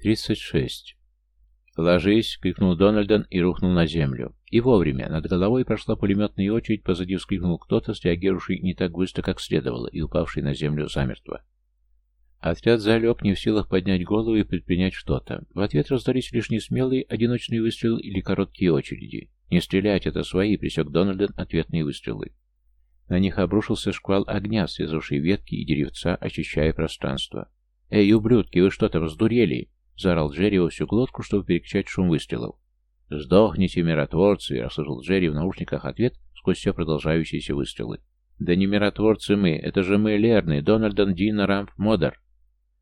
Тридцать шесть. «Ложись!» — крикнул Дональден и рухнул на землю. И вовремя. Над головой прошла пулеметная очередь, позади вскрикнул кто-то, среагировавший не так быстро, как следовало, и упавший на землю замертво. Отряд залег, не в силах поднять голову и предпринять что-то. В ответ раздались лишь несмелые одиночные выстрелы или короткие очереди. «Не стрелять, это свои!» — пресек Дональден ответные выстрелы. На них обрушился шквал огня, срезавший ветки и деревца, очищая пространство. «Эй, ублюдки, вы что там, сдурели?» — заорал Джерри во всю глотку, чтобы перекричать шум выстрелов. «Сдохните, миротворцы!» — расслышал Джерри в наушниках ответ сквозь все продолжающиеся выстрелы. «Да не миротворцы мы, это же мы, Лерны, Дональдон, Дина, Рамп, Модер!»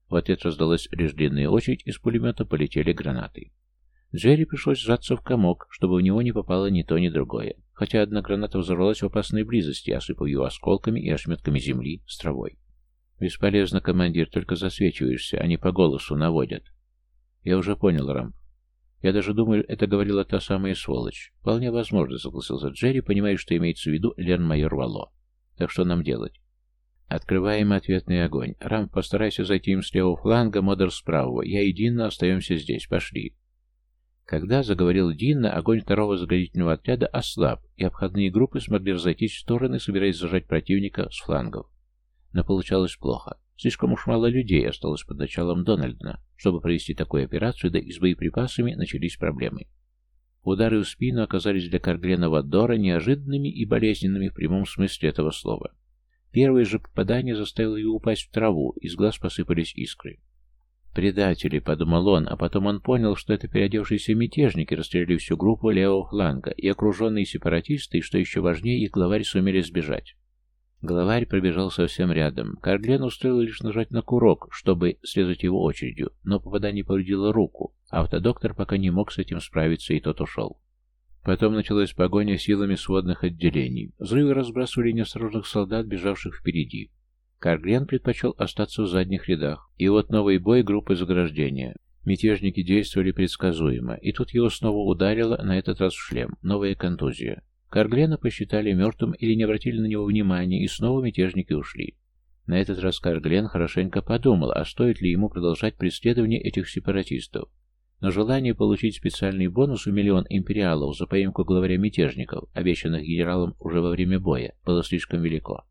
В ответ раздалась лишь длинная очередь, из пулемета полетели гранаты. Джерри пришлось сжаться в комок, чтобы в него не попало ни то, ни другое, хотя одна граната взорвалась в опасной близости, осыпав его осколками и ошметками земли с травой. «Бесполезно, командир, только засвечиваешься, они по голосу наводят». «Я уже понял, Рамп. Я даже думаю, это говорила та самая сволочь. Вполне возможно, согласился Джерри, понимая, что имеется в виду Лен-майор Вало. Так что нам делать? Открываем ответный огонь. Рамп, постарайся зайти им с левого фланга, Модер с правого. Я и Динна остаемся здесь. Пошли. Когда заговорил Динна, огонь второго заградительного отряда ослаб, и обходные группы смогли разойтись в стороны, собираясь зажать противника с флангов. Но получалось плохо. Слишком уж мало людей осталось под началом Дональдна. Чтобы провести такую операцию, да и с боеприпасами начались проблемы. Удары в спину оказались для Карглена Ваддора неожиданными и болезненными в прямом смысле этого слова. Первое же попадание заставило его упасть в траву, из глаз посыпались искры. «Предатели», — подумал он, а потом он понял, что это переодевшиеся мятежники расстреляли всю группу левого фланга, и окруженные сепаратисты, и, что еще важнее, их главарь сумели сбежать. Главарь пробежал совсем рядом. Карглен устроил лишь нажать на курок, чтобы срезать его очередью, но попадание повредило руку. Автодоктор пока не мог с этим справиться, и тот ушел. Потом началась погоня силами сводных отделений. Взрывы разбрасывали неосторожных солдат, бежавших впереди. Карглен предпочел остаться в задних рядах. И вот новый бой группы заграждения. Мятежники действовали предсказуемо, и тут его снова ударило, на этот раз в шлем, новая контузия. Карглена посчитали мертвым или не обратили на него внимания, и снова мятежники ушли. На этот раз Карглен хорошенько подумал, а стоит ли ему продолжать преследование этих сепаратистов. Но желание получить специальный бонус в миллион империалов за поимку главаря мятежников, обещанных генералом уже во время боя, было слишком велико.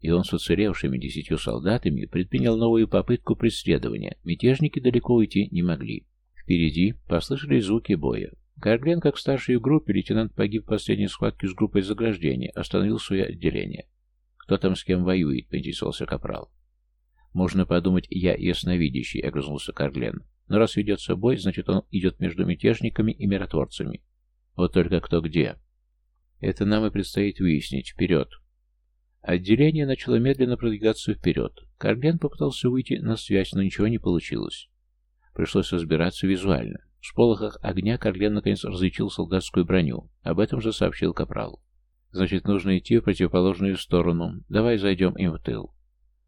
И он с уцелевшими десятью солдатами предпринял новую попытку преследования. Мятежники далеко уйти не могли. Впереди послышались звуки боя. Карглен, как старший в группе, лейтенант погиб в последней схватке с группой заграждения, остановил свое отделение. «Кто там с кем воюет?» — поинтересовался Капрал. «Можно подумать, я ясновидящий», — огрызнулся Карглен. «Но раз ведется бой, значит, он идет между мятежниками и миротворцами. Вот только кто где». «Это нам и предстоит выяснить. Вперед!» Отделение начало медленно продвигаться вперед. Карглен попытался выйти на связь, но ничего не получилось. Пришлось разбираться визуально. В сполохах огня Карлен наконец различил солдатскую броню. Об этом же сообщил Капрал. «Значит, нужно идти в противоположную сторону. Давай зайдем им в тыл».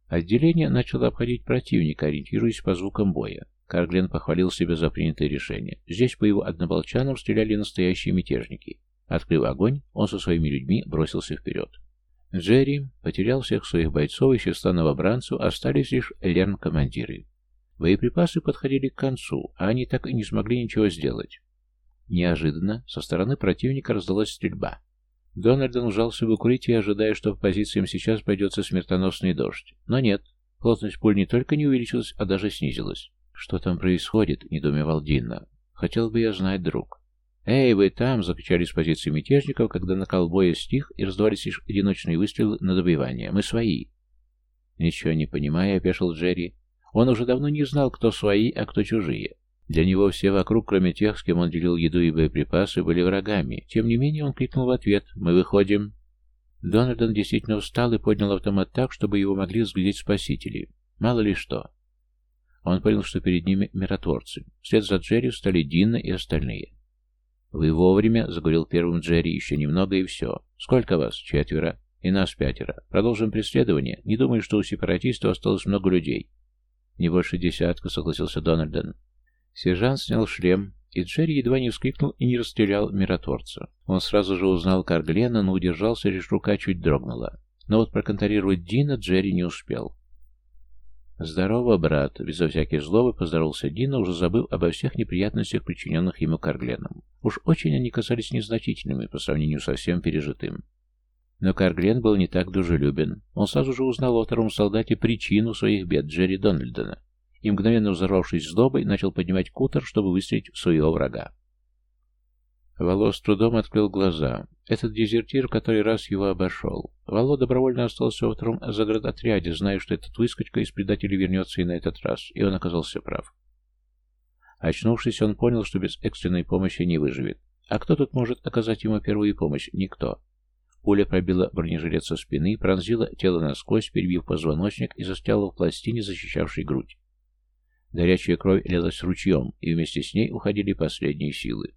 Отделение начало обходить противника, ориентируясь по звукам боя. Карглен похвалил себя за принятое решение. Здесь по его однополчанам стреляли настоящие мятежники. Открыв огонь, он со своими людьми бросился вперед. Джерри потерял всех своих бойцов и числа новобранцев, остались лишь лерн-командиры. Боеприпасы подходили к концу, а они так и не смогли ничего сделать. Неожиданно со стороны противника раздалась стрельба. Дональдон вжался в укрытие, ожидая, что по позициям сейчас пойдется смертоносный дождь. Но нет, плотность пуль не только не увеличилась, а даже снизилась. «Что там происходит?» — недоумевал Динна. «Хотел бы я знать, друг». «Эй, вы там!» — закричали с позиции мятежников, когда накал боя стих и раздавались лишь одиночные выстрелы на добивание. «Мы свои!» Ничего не понимая, опешил Джерри. Он уже давно не знал, кто свои, а кто чужие. Для него все вокруг, кроме тех, с кем он делил еду и боеприпасы, были врагами. Тем не менее, он крикнул в ответ «Мы выходим!». Дональдон действительно встал и поднял автомат так, чтобы его могли взглядеть спасители. Мало ли что. Он понял, что перед ними миротворцы. Вслед за Джерри встали Динна и остальные. «Вы вовремя», — заговорил первым Джерри, — «еще немного и все. Сколько вас? Четверо. И нас пятеро. Продолжим преследование. Не думаю, что у сепаратистов осталось много людей. «Не больше десятка», — согласился Дональден. Сержант снял шлем, и Джерри едва не вскрикнул и не расстрелял миротворца. Он сразу же узнал Карглена, но удержался, лишь рука чуть дрогнула. Но вот проконтролировать Дина Джерри не успел. «Здорово, брат!» — безо всякой злобы поздоровался Дина, уже забыв обо всех неприятностях, причиненных ему Каргленом. Уж очень они казались незначительными по сравнению со всем пережитым. Но Карглен был не так дружелюбен. Он сразу же узнал о втором солдате причину своих бед Джерри Дональдона и, мгновенно взорвавшись злобой, начал поднимать кутер, чтобы выстрелить в своего врага. Вало с трудом открыл глаза. Этот дезертир который раз его обошел. Вало добровольно остался во втором заградотряде, зная, что этот выскочка из предателей вернется и на этот раз, и он оказался прав. Очнувшись, он понял, что без экстренной помощи не выживет. А кто тут может оказать ему первую помощь? Никто. Пуля пробила бронежилет со спины, пронзила тело насквозь, перебив позвоночник и застряла в пластине, защищавшей грудь. Горячая кровь лилась ручьем, и вместе с ней уходили последние силы.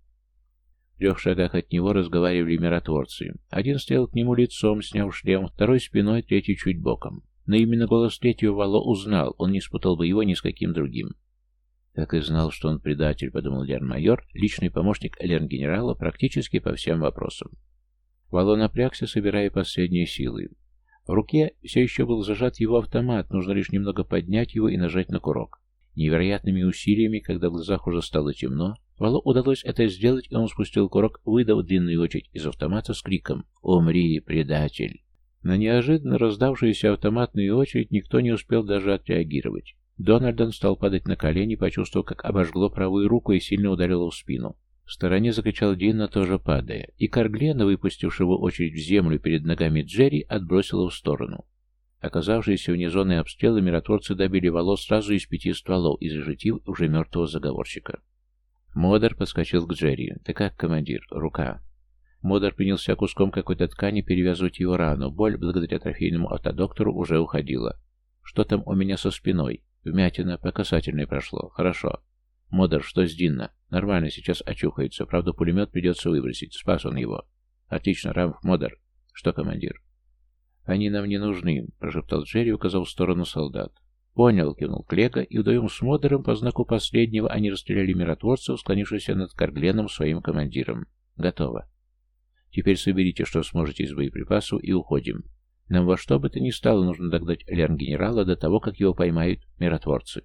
В трех шагах от него разговаривали миротворцы. Один стоял к нему лицом, сняв шлем, второй спиной, третий чуть боком. Но именно голос третьего Вало узнал, он не спутал бы его ни с каким другим. «Так и знал, что он предатель», — подумал Лерн-майор, личный помощник Лерн-генерала практически по всем вопросам. Вало напрягся, собирая последние силы. В руке все еще был зажат его автомат, нужно лишь немного поднять его и нажать на курок. Невероятными усилиями, когда в глазах уже стало темно, Вало удалось это сделать, и он спустил курок, выдав длинную очередь из автомата с криком «Умри, предатель!». На неожиданно раздавшуюся автоматную очередь никто не успел даже отреагировать. Дональдон стал падать на колени, почувствовав, как обожгло правую руку и сильно ударило в спину. В стороне закричал Дина, тоже падая, и Карглена, выпустившего очередь в землю перед ногами Джерри, отбросила в сторону. Оказавшиеся вне зоны обстрела, миротворцы добили волос сразу из пяти стволов, изрешетив уже мертвого заговорщика. Модер подскочил к Джерри. «Ты как, командир? Рука?» Модер принялся куском какой-то ткани перевязывать его рану. Боль, благодаря трофейному автодоктору, уже уходила. «Что там у меня со спиной?» «Вмятина. По касательной прошло. Хорошо». «Модер, что с Динна?» «Нормально, сейчас очухается. Правда, пулемет придется выбросить. Спас он его». «Отлично, Рамф, Модер». «Что, командир?» «Они нам не нужны», — прошептал Джерри, указав в сторону солдат. «Понял», — кивнул Клека, и вдвоем с Модером по знаку последнего они расстреляли миротворцев, склонившихся над Каргленом своим командиром. «Готово. Теперь соберите, что сможете из боеприпасов, и уходим. Нам во что бы то ни стало нужно догнать Лерн-генерала до того, как его поймают миротворцы».